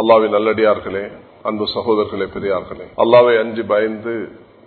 அல்லாவின் நல்லடியார்களே அன்பு சகோதரர்களே பெரியார்களே. அல்லாவை அஞ்சு பயந்து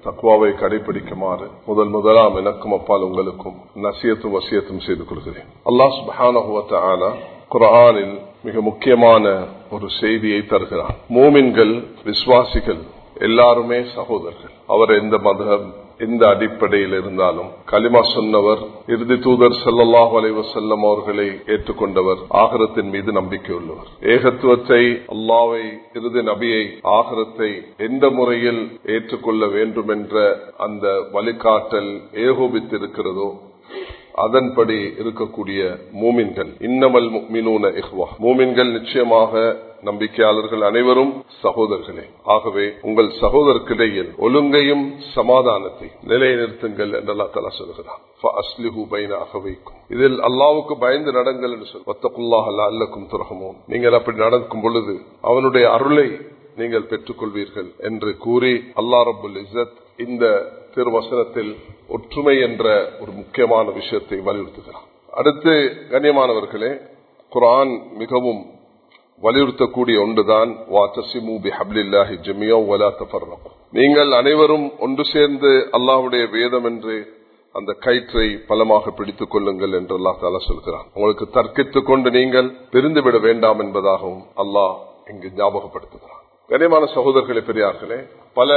தக்குவாவை கடைபிடிக்குமாறு முதல் முதலாம் எனக்கும் அப்பால் உங்களுக்கும் நசியத்தும் வசியத்தும் செய்து கொள்கிறேன். அல்லாஹ் சுபஹான குரானில் மிக முக்கியமான ஒரு செய்தியை தருகிறார் மூமின்கள் விசுவாசிகள் எல்லாருமே சகோதரர்கள். அவர் எந்த மதம் எந்த அடிப்படையில் இருந்தாலும் களிமா சொன்னவர் இறுதி தூதர் செல்லல்லாஹ் அலைவசல்லம் அவர்களை ஏற்றுக்கொண்டவர் ஆகரத்தின் மீது நம்பிக்கை உள்ளவர் ஏகத்துவத்தை அல்லாவை இறுதி நபியை ஆகரத்தை எந்த முறையில் ஏற்றுக்கொள்ள வேண்டும் என்ற அந்த வழிகாட்டல் ஏகோபித்திருக்கிறதோ அதன்படி இருக்கக்கூடிய மூமின்கள். இன்னமல் மினூன இஹ்வா. மூமின்கள் நிச்சயமாக நம்பிக்கையாளர்கள் அனைவரும் சகோதரர்களே. ஆகவே உங்கள் சகோதரர்கிடையில் ஒழுங்கையும் சமாதானத்தை நிலைநிறுத்துங்கள் என்றெல்லாம் தலா சொல்கிறான் இதில் அல்லாவுக்கு பயந்து நடங்கள் என்று சொல். வத்தகுல்லாஹ் அல்லக்கும் துரகமும் நீங்கள் அப்படி நடக்கும் பொழுது அவனுடைய அருளை நீங்கள் பெற்றுக்கொள்வீர்கள் என்று கூறி அல்லா ரபுல் இசத் இந்த திருவசனத்தில் ஒற்றுமை என்ற ஒரு முக்கியமான விஷயத்தை வலியுறுத்துகிறார். அடுத்து கண்ணியமானவர்களே குரான் மிகவும் வலியுறுத்தக்கூடிய ஒன்றுதான் நீங்கள் அனைவரும் ஒன்று சேர்ந்து அல்லாஹுடைய வேதம் என்று அந்த கயிற்றை பலமாக பிடித்துக் கொள்ளுங்கள் என்று அல்லா தாலா சொல்கிறான். உங்களுக்கு தர்க்கித்துக் கொண்டு நீங்கள் பிரிந்துவிட வேண்டாம் என்பதாகவும் அல்லாஹ் இங்கு ஞாபகப்படுத்துகிறான். கனியமான சகோதரர்களே பெரியார்களே பல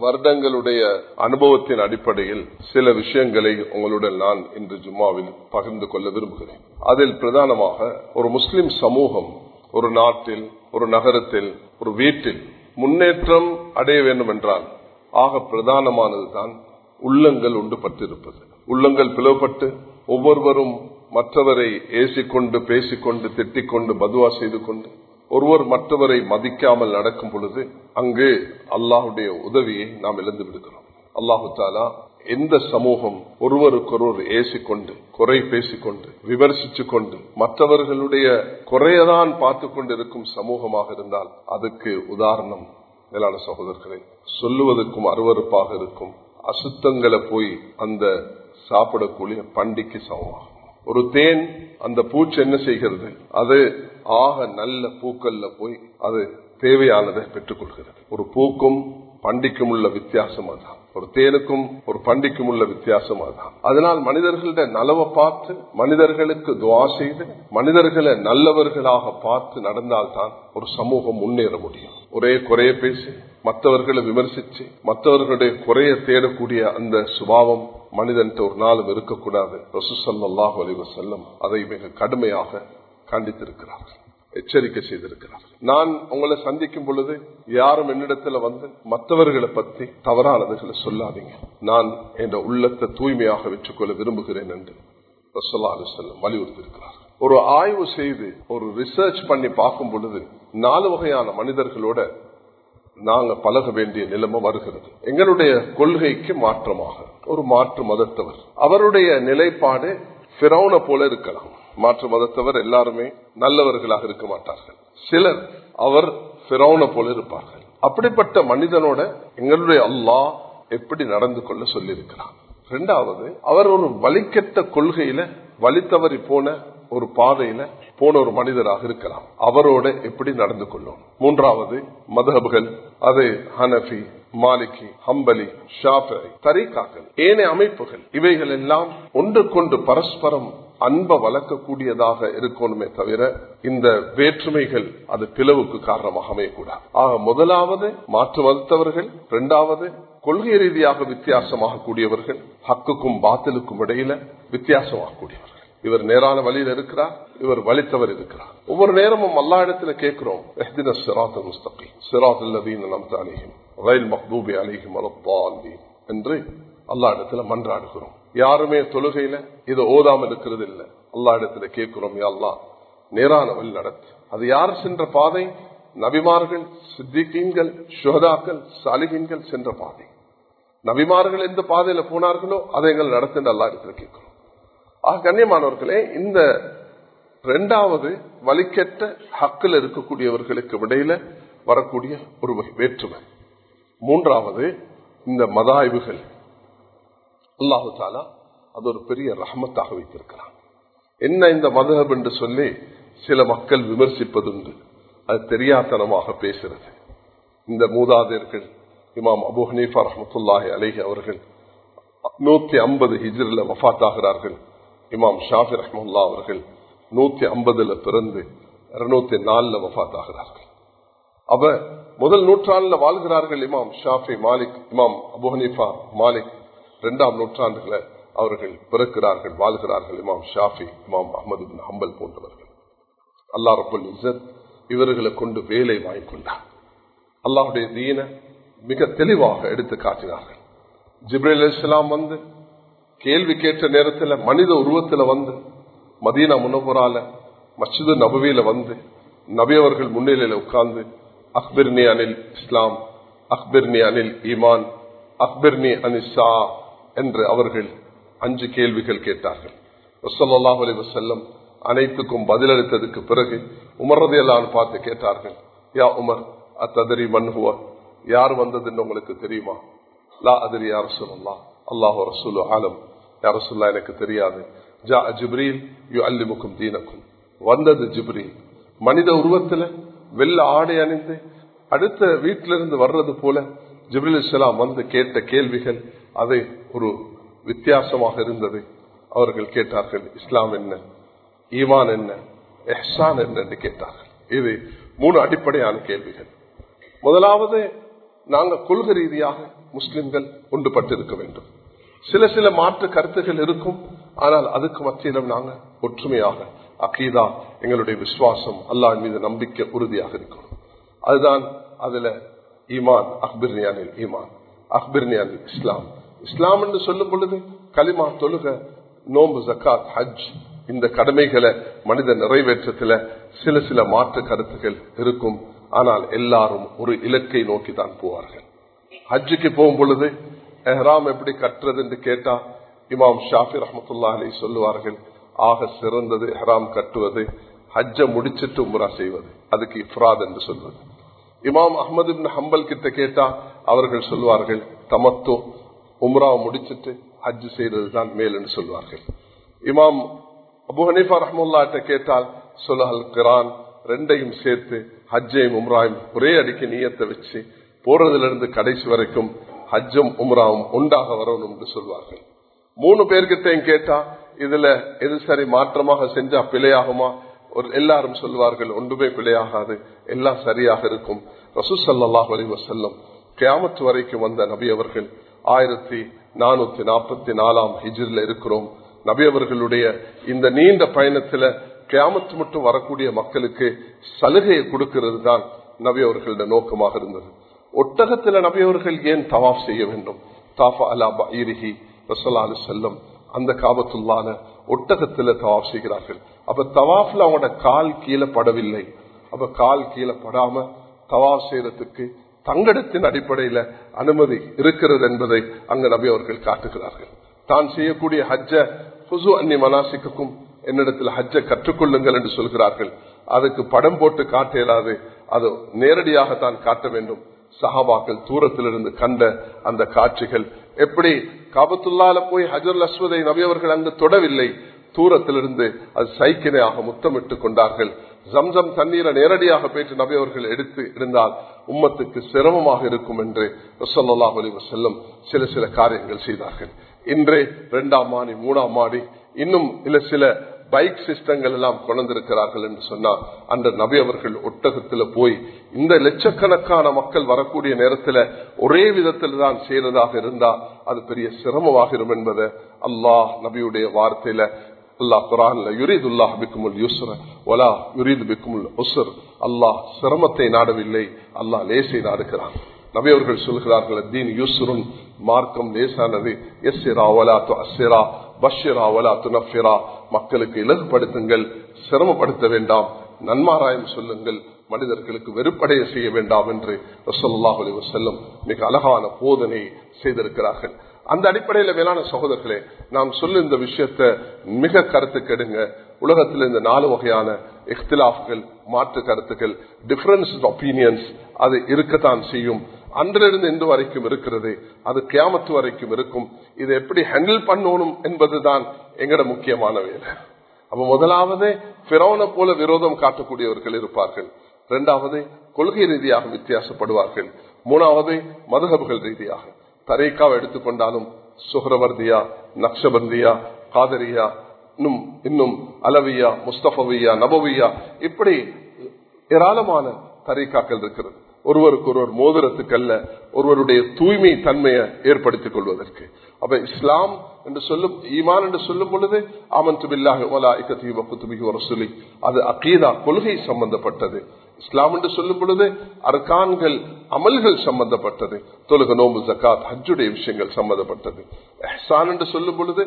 வருடங்களுடைய அனுபவத்தின் அடிப்படையில் சில விஷயங்களை உங்களுடன் நான் இன்று ஜும்மாவில் பகிர்ந்து கொள்ள விரும்புகிறேன். அதில் பிரதானமாக ஒரு முஸ்லிம் சமூகம் ஒரு நாட்டில் ஒரு நகரத்தில் ஒரு வீட்டில் முன்னேற்றம் அடைய வேண்டும் என்றால் ஆக பிரதானமானதுதான் உள்ளங்கள் உண்டு பட்டிருப்பது உள்ளங்கள் பிளவுபட்டு ஒவ்வொருவரும் மற்றவரை ஏசிக்கொண்டு பேசிக்கொண்டு திட்டிக்கொண்டு பதுவா செய்து கொண்டு ஒருவர் மற்றவரை மதிக்காமல் நடக்கும் பொழுது அங்கு அல்லாஹுடைய உதவியை நாம் இழந்து விடுகிறோம். அல்லாஹு தாலா எந்த சமூகம் ஒருவருக்கொருவர் ஏசிக்கொண்டு குறை பேசிக்கொண்டு விமர்சிச்சு கொண்டு மற்றவர்களுடைய குறையதான் பார்த்து கொண்டு இருக்கும் சமூகமாக இருந்தால் அதுக்கு உதாரணம் மேலான சகோதரர்களை சொல்லுவதற்கும் அருவறுப்பாக இருக்கும் அசுத்தங்களை போய் அந்த சாப்பிடக்கூடிய பண்டிக்கு சமமாகும். ஒரு தேன் அந்த பூச்சி என்ன செய்கிறது? அது ஆக நல்ல பூக்கள்ல போய் அது தேவையானதை பெற்றுக் கொள்கிறது. ஒரு பூக்கும் பண்டிக்கும் உள்ள வித்தியாசம் அதான் ஒரு தேனுக்கும் ஒரு பண்டிக்கும் உள்ள வித்தியாசம் அதுதான். அதனால் மனிதர்களுடைய நலவை பார்த்து மனிதர்களுக்கு துவா செய்து மனிதர்களை நல்லவர்களாக பார்த்து நடந்தால்தான் ஒரு சமூகம் முன்னேற முடியும். ஒரே குறைய பேசி மற்றவர்களை விமர்சிச்சு மற்றவர்களுடைய குறைய தேடக்கூடிய அந்த சுபாவம் மனிதன் ஒரு நாளும் இருக்கக்கூடாது. ரசூசல்லாஹு அலைவ செல்லம் அதை மிக கடுமையாக கண்டித்திருக்கிறார்கள். எச்சரிக்கை செய்திருக்கிறார். நான் உங்களை சந்திக்கும் பொழுது யாரும் என்னிடத்துல வந்து மற்றவர்களை பத்தி தவறானதுகளை சொல்லாதீங்க. நான் என்ற உள்ளத்தை தூய்மையாக வெற்றுக்கொள்ள விரும்புகிறேன் என்று செல்லம் வலியுறுத்தி இருக்கிறார் ஒரு ஆய்வு செய்து ஒரு ரிசர்ச் பண்ணி பார்க்கும் பொழுது நாலு வகையான மனிதர்களோட நாங்க பழக வேண்டிய நிலைமை வருகிறது. எங்களுடைய கொள்கைக்கு மாற்றமாக ஒரு மாற்று மதத்தவர். அவருடைய நிலைப்பாடு பிறவுன போல இருக்கலாம். மாற்று மதத்தவர் எல்லாருமே நல்லவர்களாக இருக்க மாட்டார்கள். சிலர் அவர் பிறவுன போல இருப்பார்கள். அப்படிப்பட்ட மனிதனோட எங்களுடைய அல்லாஹ் எப்படி நடந்து கொள்ள சொல்லியிருக்கிறார் இரண்டாவது அவர் ஒரு வலிக்கெட்ட கொள்கையில வலித்தவறி போன ஒரு பாதையில போன ஒரு மனிதராக இருக்கலாம். அவரோட எப்படி நடந்து கொள்ளும். மூன்றாவது மதபுகள் அது ஹனபி மாலிகி ஹம்பலி ஷாஃபி தரிகாக்கள் ஏனைய அமைப்புகள் இவைகள் எல்லாம் ஒன்றுக்கொண்டு பரஸ்பரம் அன்பை வளர்க்கக்கூடியதாக இருக்கணுமே தவிர இந்த வேற்றுமைகள் அது பிளவுக்கு காரணமாக அமையக்கூடாது ஆக முதலாவது மாற்று மறுத்தவர்கள் இரண்டாவது கொள்கை ரீதியாக வித்தியாசமாக கூடியவர்கள் ஹக்குக்கும் பாத்திலுக்கும் இடையில வித்தியாசமாக கூடியவர்கள். இவர் நேரான வழியில் இருக்கிறார் இவர் வலித்தவர் இருக்கிறார். ஒவ்வொரு நேரமும் எல்லா இடத்துல கேட்கிறோம் என்று எல்லா இடத்துல மன்றாடுகிறோம். யாருமே தொழுகையில இதை ஓதாம இருக்கிறது இல்ல அல்லா இடத்துல கேட்கிறோம் அல்லா நேரான வழி நடத்து. அது யார் சென்ற பாதை? நபிமார்கள் சித்திகீன்கள் சுகதாக்கள் சாலிகீன்கள் சென்ற பாதை. நபிமார்கள் எந்த பாதையில போனார்களோ அதை எங்கள் நடத்துன்ற அல்லா இடத்துல கேட்கிறோம். ஆக கண்ணியமானவர்களே இந்த இரண்டாவது வலிக்கெட்ட ஹக்கில் இருக்கக்கூடியவர்களுக்கு இடையில வரக்கூடிய ஒரு வேற்றுமை. மூன்றாவது இந்த மதாய்வுகள் அல்லாஹு தாலா அது ஒரு பெரிய ரஹமத்தாக வைத்திருக்கிறான். என்ன இந்த மதஹப் என்று சொல்லி சில மக்கள் விமர்சிப்பதுண்டு. அது தெரியாத்தனமாக பேசுறது. இந்த மூதாதையர்கள் இமாம் அபு ஹனீஃபா ரஹமத்துல்லாஹி அலேஹி அவர்கள் நூத்தி ஐம்பது ஹிஜ்ரில் வஃத்தாகிறார்கள். இமாம் ஷாஃபி ரஹமுல்லா அவர்கள் நூத்தி ஐம்பதுல பிறந்து இருநூத்தி நாலுல வஃத்தாகிறார்கள். அவ முதல் நூற்றாண்டுல வாழ்கிறார்கள் இமாம் ஷாஃபி மாலிக் இமாம் அபு ஹனீஃபா மாலிக். இரண்டாம் நூற்றாண்டுல அவர்கள் பிறக்கிறார்கள் வாழ்கிறார்கள் இமாம் ஷாஃபி இமாம் அஹமது பின் ஹம்பல் போன்றவர்கள். அல்லா ரபுல் இசத் இவர்களை கொண்டு வேலை வாங்கிக் கொண்டார் அல்லாஹுடைய தீன மிக தெளிவாக எடுத்து காட்டினார்கள். ஜிப்ரேல் இஸ்லாம் வந்து கேள்வி கேட்ட நேரத்தில் மனித உருவத்தில் வந்து மதீனா முனபுரால மஸ்ஜிது நபவியில வந்து நபி அவர்கள் முன்னிலையில உட்கார்ந்து அக்பிர்னி அனில் இஸ்லாம் அக்பிர்னி அனில் ஈமான் அக்பிர்னி அனிசா என்று அவர்கள் அஞ்சு கேள்விகள் கேட்டார்கள். வசல்லாஹ் அலி வசல்லம் அனைத்துக்கும் பதிலளித்ததுக்கு பிறகு உமர்றதையெல்லாம் பார்த்து கேட்டார்கள் யா உமர் அத்ததரி மன்ஹுவ யார் வந்ததுன்னு உங்களுக்கு தெரியுமா? லா அதிரி யார் சொல்லலாம் அல்லாஹு ரசூலு ஆலம் யார சொல்லா எனக்கு தெரியாது. ஜா ஜிப்ரீல் யு அல்லிமுக்கும் தீனக்கும். வந்தது ஜிப்ரீல். மனித உருவத்துல வெள்ள ஆடை அணிந்து அடுத்த வீட்டிலிருந்து வர்றது போல ஜிப்ரில் இஸ்லாம் வந்து கேட்ட கேள்விகள் அதை ஒரு வித்தியாசமாக இருந்தது அவர்கள் கேட்டார்கள். இஸ்லாம் என்ன? ஈமான் என்ன? எஹ்சான் என்ன என்று கேட்டார்கள். இது மூணு அடிப்படையான கேள்விகள். முதலாவது நாங்கள் கொள்கை ரீதியாக முஸ்லிம்கள் ஒன்றுபட்டிருக்க வேண்டும். சில சில மாற்று கருத்துகள் இருக்கும். ஆனால் அதுக்கு மத்தியிலும் நாங்கள் ஒற்றுமையாக அக்கீதா எங்களுடைய விசுவாசம் அல்லாஹ் மீது நம்பிக்கை உறுதியாக இருக்கும் அதுதான் அதுல ஈமான் அக்பிர்னி அனில் ஈமான் அக்பிர்னி அனில் இஸ்லாம் இஸ்லாம் என்று சொல்லும் பொழுது களிமா தொழுக நோம்பு ஜக்காத் ஹஜ் இந்த கடமைகளை மனித நிறைவேற்றத்துல சில சில மாற்று கருத்துக்கள் இருக்கும். ஆனால் எல்லாரும் ஒரு இலக்கை நோக்கி தான் போவார்கள். ஹஜ்ஜுக்கு போகும் பொழுது எஹ்ராம் எப்படி கட்டுறது என்று கேட்டா இமாம் ஷாஃபி ரஹமத்துல்லா அலி சொல்லுவார்கள் ஆக சிறந்தது எஹ்ராம் கட்டுவது ஹஜ்ஜ முடிச்சிட்டு உம்ரா செய்வது அதுக்கு இஃப்ராத் என்று சொல்வது. இமாம் அஹமது ஹம்பல் கிட்ட கேட்டா அவர்கள் சொல்வார்கள் தமத்தோ உம்ராவை முடிச்சிட்டு ஹஜ் செய்ததுதான் மேல் என்று சொல்வார்கள். இமாம் அபு ஹனீஃபா ரஹமுல்லாட்ட கேட்டால் சொல்லால் கிரான் ரெண்டையும் சேர்த்து ஹஜ்ஜையும் உம்ராயும் ஒரே அடிக்கு நீயத்தை வச்சு போறதுல இருந்து கடைசி வரைக்கும் ஹஜ்ஜும் உம்ராவும் உண்டாக வரணும் என்று சொல்வார்கள். மூணு பேர்கிட்டையும் கேட்டா இதுல எது சரி மாற்றமாக செஞ்சா பிழையாகுமா? எல்லாரும் சொல்வார்கள் ஒன்றுமே பிழையாகாது எல்லாம் சரியாக இருக்கும். ரசூசல்லாஹ் அலி வசல்லம் கியாமத்து வரைக்கும் வந்த நபி அவர்கள் ஆயிரத்தி நானூத்தி நாற்பத்தி நாலாம் ஹிஜிரில் இருக்கிறோம். நபி அவர்களுடைய இந்த நீண்ட பயணத்துல கியாமத்து மட்டும் வரக்கூடிய மக்களுக்கு சலுகையை கொடுக்கிறது தான் நபி அவர்களுடைய நோக்கமாக இருந்தது. ஒட்டகத்துல நபி அவர்கள் ஏன் தவாஃப் செய்ய வேண்டும்? தாஃபா அலா பயிரிஹி ரசோல்லா அலி செல்லம் அந்த காபத்துள்ளான ஒட்டகத்துல தவாப் செய்கிறார்கள். அப்ப தவாஃப்ல அவனோட கால் கீழே படவில்லை. அப்ப கால் கீழே படாம தவாப் செய்யறதுக்கு தங்கடத்தின் அடிப்படையில அனுமதி இருக்கிறது என்பதை அங்க நபி அவர்கள் காட்டுகிறார்கள். தான் செய்யக்கூடிய ஹஜ்ஜ புசு அன்னி மனாசிக்கும் என்னிடத்தில் ஹஜ்ஜ கற்றுக்கொள்ளுங்கள் என்று சொல்கிறார்கள். அதுக்கு படம் போட்டு காட்ட இயலாது. அது நேரடியாக தான் காட்ட வேண்டும். சஹாபாக்கள் தூரத்திலிருந்து கண்ட அந்த காட்சிகள் எப்படி? காபத்துள்ளால போய் ஹஜர் அஸ்வதை நபி அவர்கள் அங்கு தொடவில்லை. தூரத்திலிருந்து அது சைக்கிளையாக முத்தமிட்டுக் கொண்டார்கள். ஜம்சம் தண்ணீரை நேரடியாக பேற்று நபி அவர்கள் எடுத்து இருந்தால் உம்மத்துக்கு சிரமமாக இருக்கும் என்று ரசல்லாஹ் அலி வசல்லம் சில சில காரியங்கள் செய்தார்கள். இன்றே இரண்டாம் மாடி மூணாம் மாடி இன்னும் இல்ல சில பைக் சிஸ்டங்கள் எல்லாம் கொண்டிருக்கிறார்கள் என்று சொன்னால் அந்த நபி அவர்கள் ஒட்டகத்துல போய் இந்த லட்சக்கணக்கான மக்கள் வரக்கூடிய நேரத்துல ஒரே விதத்தில் தான் செய்யறதாக இருந்தா அது பெரிய சிரமமாகிரும் என்பதை அல்லாஹ் நபியுடைய வார்த்தையில அல்லாஹ் குரான்ல யுரீதுல்லாஹ் பிக்குமுல் யூஸ்ர ஒலா யுரீது பிக்குமுல் உசுர் அல்லாஹ் சிரமத்தை நாடவில்லை அல்லாஹ் லேசை நாடுகிறான். நபி அவர்கள் சொல்கிறார்கள் தீன் யூசுருன் மார்க்கம் லேசானது எஸ்ஸிரா ஒலா து அஸ்ஸிரா பஷிரா வலா துனஃபிரா. மக்களுக்கு இலகுபடுத்துங்கள் சிரமப்படுத்த வேண்டாம். நன்மாராயம் சொல்லுங்கள் மனிதர்களுக்கு வெறுப்படைய செய்ய வேண்டாம் என்று ரசல்லாஹ் அலி வசல்லம் மிக அழகான போதனை செய்திருக்கிறார்கள். அந்த அடிப்படையில மேலான சகோதரர்களே நாம் சொல்ல இந்த விஷயத்த மிக கருத்து கெடுங்க. உலகத்தில் இந்த நாலு வகையான இஃப்திலாஃப்கள் மாற்று கருத்துக்கள் டிஃபரன்ஸ் ஒப்பீனியன்ஸ் அது இருக்கத்தான் செய்யும். அன்றிலிருந்து இன்று வரைக்கும் இருக்கிறது. அது கியாமத்து வரைக்கும் இருக்கும். இதை எப்படி ஹேண்டில் பண்ணணும் என்பதுதான் எங்கட முக்கியமான வேலை. அப்ப முதலாவது பிறவனை போல விரோதம் காட்டக்கூடியவர்கள் இருப்பார்கள். இரண்டாவது கொள்கை ரீதியாக வித்தியாசப்படுவார்கள். மூணாவது மதுகபுகள் ரீதியாக. தரேக்காவை எடுத்துக்கொண்டாலும் சுஹரவர்தியா நக்ஷபந்தியா காதரியா இன்னும் இன்னும் அலவியா முஸ்தபவியா நபவியா இப்படி ஏராளமான தரைக்காக்கள் இருக்கிறது. ஒருவருக்கு ஒருவர் மோதிரத்துக்கு அல்ல ஒருவருடைய தூய்மை தன்மையை ஏற்படுத்திக் கொள்வதற்கு. அப்ப இஸ்லாம் என்று சொல்லும் ஈமான் என்று சொல்லும் பொழுது ஆமந்து பில்லாக சொல்லி அது அகீதா கொள்கை சம்பந்தப்பட்டது. இஸ்லாம் என்று சொல்லும் பொழுது அர்கான்கள் அமல்கள் சம்பந்தப்பட்டது. தொழுக நோம்பு ஜக்காத் ஹஜ்ஜுடைய விஷயங்கள் சம்பந்தப்பட்டது. எஹ்சான் என்று சொல்லும் பொழுது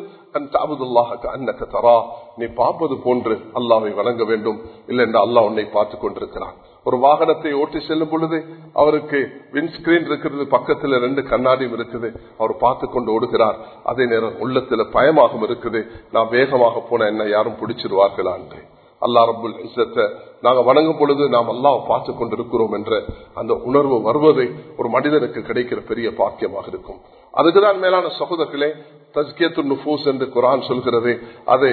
அன்னக்க தரா. நீ பார்ப்பது போன்று அல்லாவை வழங்க வேண்டும். இல்லை என்று அல்லாஹ் உன்னை பார்த்துக் கொண்டிருக்கிறான். ஒரு வாகனத்தை ஓட்டி செல்லும் பொழுது அவருக்கு விண்ஸ்கிரீன் இருக்கிறது பக்கத்துல ரெண்டு கண்ணாடியும் இருக்குது. அவர் பார்த்து கொண்டு ஓடுகிறார். அதே நேரம் உள்ளத்துல பயமாகவும் இருக்குது. நான் வேகமாக போன என்ன யாரும் பிடிச்சிருவார்களா என்று. அல்லா ரபுல் இசத்தை நாங்க வணங்கும் பொழுது நாம் அல்லாஹ் பார்த்து கொண்டிருக்கிறோம் என்ற அந்த உணர்வு வருவது ஒரு மனிதனுக்கு கிடைக்கிற பெரிய பாக்கியமாக இருக்கும். அதுக்குதான் மேலான சகோதரர்களே தஸ்கேத்து நுபூஸ் என்று குரான் சொல்கிறது. அது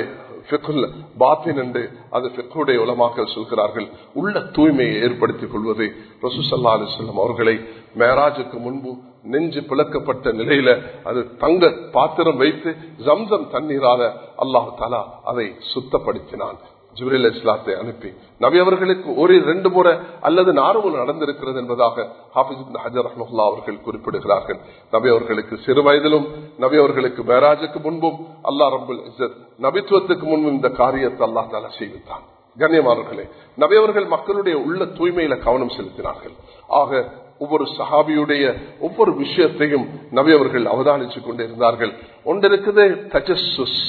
பாத்தின் என்று அது பெக்குடைய உலமாக்கள் சொல்கிறார்கள். உள்ள தூய்மையை ஏற்படுத்திக் கொள்வது ரசூசல்லா அலிஸ்லாம் அவர்களை மேராஜுக்கு முன்பு நெஞ்சு பிளக்கப்பட்ட நிலையில அது தங்க பாத்திரம் வைத்து ஜம்சம் தண்ணீரால அல்லாஹு தாலா அதை சுத்தப்படுத்தினான். ஜிப்ரில் இஸ்லாத்தை அனுப்பி. நபி அவர்களுக்கு ஒரு ரெண்டு முறை அல்லது நார்வல் நடந்திருக்கிறது என்பதாக ஹாபிஸ் ஹஜர் ரஹமுல்லா அவர்கள் குறிப்பிடுகிறார்கள். நபி அவர்களுக்கு சிறு வயதிலும் நபி அவர்களுக்கு மேராஜுக்கு முன்பும் அல்லா ரபுல் இசத் நபித்துவத்துக்கு முன்பும் இந்த காரியத்தை அல்லா தாலா செய்வித்தான் கண்ணியமானவர்களே நபி அவர்கள் மக்களுடைய உள்ள தூய்மையில கவனம் செலுத்தினார்கள். ஆக ஒவ்வொரு சஹாபியுடைய ஒவ்வொரு விஷயத்தையும் நபி அவர்கள் அவதானித்துக் கொண்டிருந்தார்கள். ஒன்று இருக்குது தஜஸ்ஸுஸ்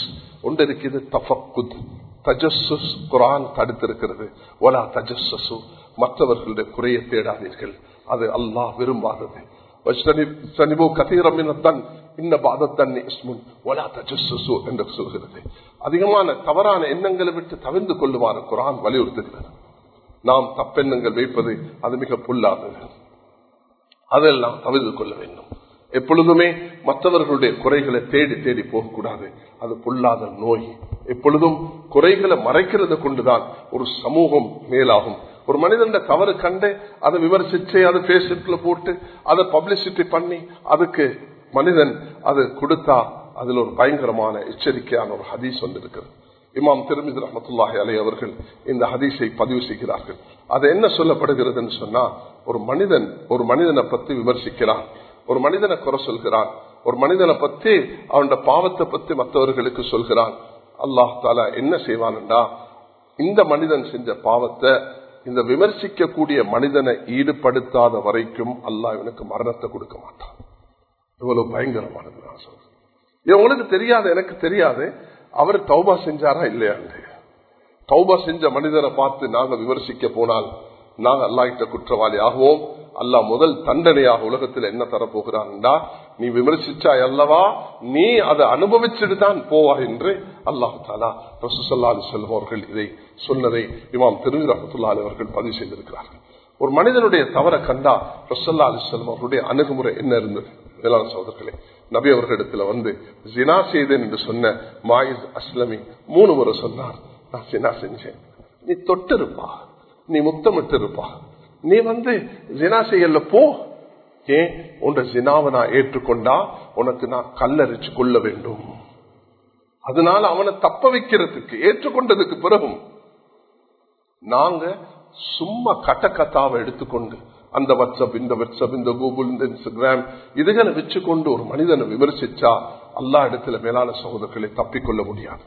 ஒன்று இருக்குது தஃபக்குத். தஜஸ்ஸுஸ் குரான் தடுத்திருக்கிறது. ஒலா தஜஸ்ஸு மற்றவர்களுடைய குறையை தேடாதீர்கள். அது அல்லாஹ் விரும்பாதது. என்று சொல்கிறது. அதிகமான தவறான எண்ணங்களை விட்டு தவிர்ந்து கொள்ளுமாறு குரான் வலியுறுத்துகிறது. நாம் தப்பெண்ணங்கள் வைப்பது அது மிக புல்லாதது. அதெல்லாம் தவிர்த்து கொள்ள வேண்டும். எப்பொழுதுமே மற்றவர்களுடைய குறைகளை தேடி தேடி போகக்கூடாது. அது பொல்லாத நோய். எப்பொழுதும் குறைகளை மறைக்கிறது கொண்டுதான் ஒரு சமூகம் மேலாகும். ஒரு மனிதன் தவறு கண்டு அதை விமர்சிச்சு அதை பேஸ்புக்ல போட்டு அதை பப்ளிசிட்டி பண்ணி அதுக்கு மனிதன் அது கொடுத்தா அதுல ஒரு பயங்கரமான எச்சரிக்கையான ஒரு ஹதீஸ் வந்திருக்கிறது. இமாம் திருமிதி ரஹமத்துல்லாஹி அலை அவர்கள் இந்த ஹதீஸை பதிவு செய்கிறார்கள். அது என்ன சொல்லப்படுகிறதுன்னு சொன்னா ஒரு மனிதன் ஒரு மனிதனை பத்தி விமர்சிக்கிறான். ஒரு மனிதனை குறை சொல்கிறான். ஒரு மனிதனை பத்தி அவனோட பாவத்தை பத்தி மற்றவர்களுக்கு சொல்கிறான். அல்லாஹ் தாலா என்ன செய்வான்டா இந்த மனிதன் செஞ்ச பாவத்தை இந்த விமர்சிக்கக்கூடிய மனிதனை ஈடுபடுத்தாத வரைக்கும் அல்லாஹ் இவனுக்கு மரணத்தை கொடுக்க மாட்டான். இவ்வளவு பயங்கரமானது நான் சொல்றேன். இவங்களுக்கு தெரியாது எனக்கு தெரியாது. அவர் தௌபா செஞ்சாரா இல்லையா தௌபா செஞ்ச மனிதரை பார்த்து நாங்க விமர்சிக்க போனால் நாங்க அல்லாஹிட்ட குற்றவாளி ஆகுவோம். அல்லாஹ் முதல் தண்டனையாக உலகத்தில் என்ன தரப்போகிறான்டா நீ விமர்சிச்சாய் அல்லவா? நீ அதை அனுபவிச்சுட்டு தான் போவா என்று அல்லாஹு தாலா ரசூசல்லா அலி அவர்கள் இதை சொன்னதை இமாம் திரு ரஹத்துல்லா அவர்கள் பதிவு செய்திருக்கிறார்கள். ஒரு மனிதனுடைய தவற கண்டா ரசல்லா அலி செல்வம் அணுகுமுறை என்ன இருந்தது? வேளாண் சோதர்களே நபி அவர்களிடத்துல வந்து ஜினா செய்தேன் என்று சொன்ன மாயிஸ் அஸ்லமி மூணு முறை சொன்னார். நான் ஜினா செஞ்சேன். நீ தொட்டிருப்பா நீ முத்தமிட்டு இருப்பா. நீ வந்து ஜினா செய்யல போ. ஏன் உன் ஜினாவை நான் ஏற்றுக்கொண்டா உனக்கு நான் கல்லறிச்சு கொள்ள வேண்டும். அதனால அவனை தப்ப வைக்கிறதுக்கு ஏற்றுக்கொண்டதுக்கு பிறகும் நாங்க சும்மா கட்ட கத்தாவை எடுத்துக்கொண்டு அந்த வாட்ஸ்அப் இந்த வாட்ஸ்அப் இந்த கூகுள் இந்த இன்ஸ்டாகிராம் இதுகளை வச்சுக்கொண்டு ஒரு மனிதனை விமர்சிச்சா அல்லா இடத்துல மேலான சகோதரர்களை தப்பிக்கொள்ள முடியாது.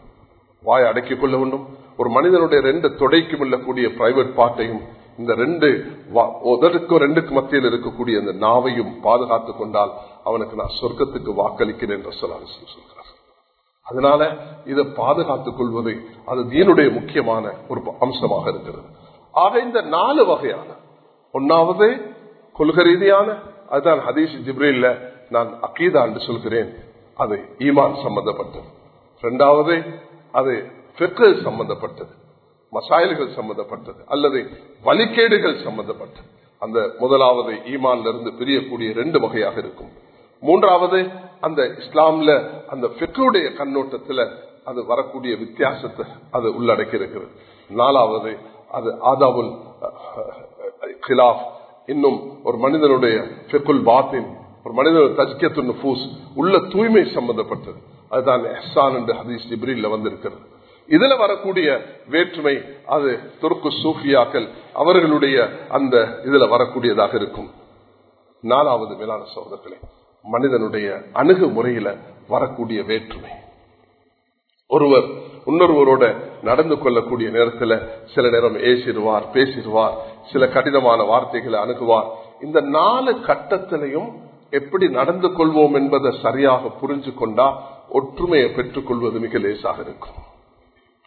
வாயை அடக்கிக் கொள்ள வேண்டும். ஒரு மனிதனுடைய ரெண்டு தொடைக்கும் உள்ளக்கூடிய பிரைவேட் பார்ட்டையும் இந்த ரெண்டு ரெண்டுக்கு மத்தியில் இருக்கக்கூடிய அந்த நாவையும் பாதுகாத்துக் கொண்டால் அவனுக்கு நான் சொர்க்கத்துக்கு வாக்களிக்கிறேன் என்று சொல்கிறார் அதனால இதை பாதுகாத்துக் கொள்வது அது தீனுடைய முக்கியமான ஒரு அம்சமாக இருக்கிறது. ஆக இந்த நாலு வகையான ஒன்னாவது கொள்கை ரீதியான அதுதான் ஹதீஷ் ஜிப்ரில்ல நான் அக்கீதா என்று சொல்கிறேன் அது ஈமான் சம்பந்தப்பட்டது. இரண்டாவது அது பெக்கு சம்பந்தப்பட்டது. மசாயல்கள் சம்பந்தப்பட்டது அல்லது வழிகேடுகள் சம்பந்தப்பட்டது. அந்த முதலாவது ஈமான்ல இருந்து பிரியக்கூடிய ரெண்டு வகையாக இருக்கும். மூன்றாவது அந்த இஸ்லாம்ல அந்த பெக்குடைய கண்ணோட்டத்துல அது வரக்கூடிய வித்தியாசத்தை அது உள்ளடக்கி இருக்கிறது நாலாவது அது ஆதாவுல் கிலாப் இன்னும் ஒரு மனிதனுடைய பெக்குல் பாத்தின் ஒரு மனிதனுடைய தஜ்கத்து நுஃபூஸ் உள்ள தூய்மை சம்பந்தப்பட்டது. அதுதான் எஹ்சான் என்று ஹதீஸ் ஜிப்ரில்ல வந்திருக்கிறது. இதுல வரக்கூடிய வேற்றுமை அது துருக்கு சூஃபியாக்கள் அவர்களுடைய அந்த இதுல வரக்கூடியதாக இருக்கும். நாலாவது மேலான சோதத்திலே மனிதனுடைய அணுகுமுறையில வரக்கூடிய வேற்றுமை. ஒருவர் இன்னொருவரோட நடந்து கொள்ளக்கூடிய நேரத்தில் சில நேரம் ஏசிடுவார் பேசிடுவார் சில கடினமான வார்த்தைகளை அணுகுவார். இந்த நாலு கட்டத்திலையும் எப்படி நடந்து கொள்வோம் என்பதை சரியாக புரிஞ்சு கொண்டா ஒற்றுமையை பெற்றுக் கொள்வது மிக லேசாக இருக்கும்.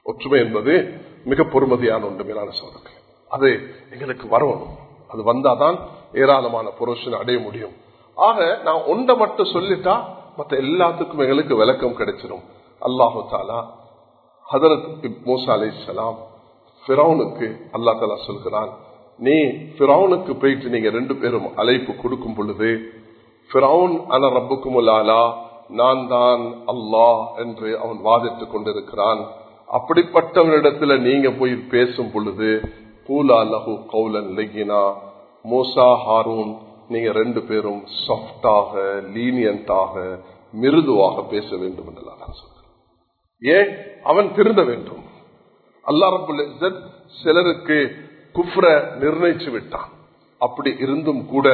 ஒற்றுமை என்பது மிக பொறுமதியான ஒன்று மேலான சோதனை. அது எங்களுக்கு வரணும். அது வந்தாதான் ஏராளமான புருஷன் அடைய முடியும். ஆக நான் ஒன்றை மட்டும் சொல்லிட்டா மற்ற எல்லாத்துக்கும் எங்களுக்கு விளக்கம் கிடைச்சிடும் அல்லாஹு தாலா ஹதரத் மூசா அலை சலாம் பிறவுனுக்கு அல்லா தாலா சொல்கிறான் நீ பிறவுனுக்கு போயிட்டு நீங்க ரெண்டு பேரும் அழைப்பு கொடுக்கும் பொழுது பிறவுன் அன ரப்புக்கும் நான் தான் அல்லாஹ் என்று அவன் வாதிட்டுக் கொண்டிருக்கிறான். அப்படிப்பட்டவரிடத்துல நீங்க போய் பேசும் பொழுது பூலா லஹு கௌலன் லெகினா. மோசா ஹாரூன் நீங்க ரெண்டு பேரும் சாஃப்டாக லீனியண்டாக மிருதுவாக பேச வேண்டும் என்று ஏன்? அவன் திருந்த வேண்டும். அல்லா சிலருக்கு குஃப்ர நிர்ணயிச்சு விட்டான். அப்படி இருந்தும் கூட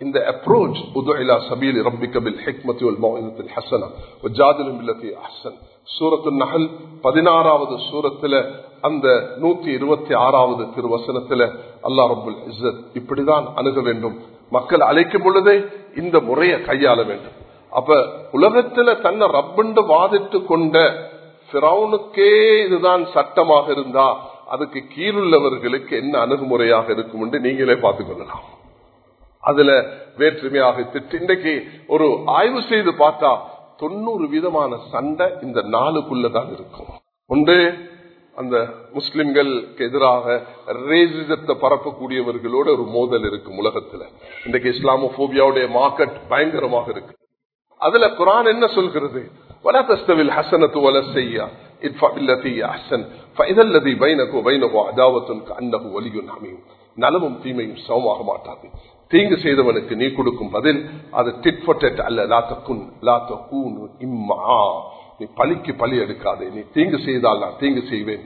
இந்த அப்ரோச் உதுஇலா சபீல் ரப்பிக பில் ஹிக்மதி வல் மௌஇதத்தில் ஹஸன வஜாதிலும் பில்லதி அஹ்சன் சூரத்துல் நஹல் 16வது சூரத்துல அந்த 126வது திருவசனத்துல அல்லாஹ் ரப்பல் இஸ்ஸத் இப்படிதான் அணுக வேண்டும். மக்கள் அழைக்கும் பொழுதே இந்த முறையை கையாள வேண்டும். அப்ப உலகத்துல தன்னை ரப்பண்டு வாதிட்டு கொண்ட பிறவுனுக்கே இதுதான் சட்டமாக இருந்தா அதுக்கு கீழுள்ளவர்களுக்கு என்ன அணுகுமுறையாக இருக்கும் என்று நீங்களே பார்த்துக் கொள்ளலாம். அதுல வேற்றுமையாக இன்றைக்கு ஒரு ஆய்வு செய்து பார்த்தா தொண்ணூறு விதமான சண்டை இந்த நாளுக்குள்ளதான் இருக்கும். ஒன்று அந்த முஸ்லிம்களுக்கு எதிராக ரேசிசத்தை பரப்பக்கூடியவர்களோட ஒரு மோதல் இருக்கும் உலகத்துல. இன்றைக்கு இஸ்லாமோபியாவுடைய மார்க்கெட் பயங்கரமாக இருக்கு. அதுல குரான் என்ன சொல்கிறது? வலதஸ்தவில் ஹசனத்து வல செய்யா நலமும் தீமையும் சமமாக மாட்டாது. தீங்கு செய்தவனுக்கு நீ கொடுக்கும் பதில் அது டிட் அல்ல. லாத்தக்கூன் இம்மா. நீ பலிக்கு பழி எடுக்காதே. நீ தீங்கு செய்தால் நான் தீங்கு செய்வேன்.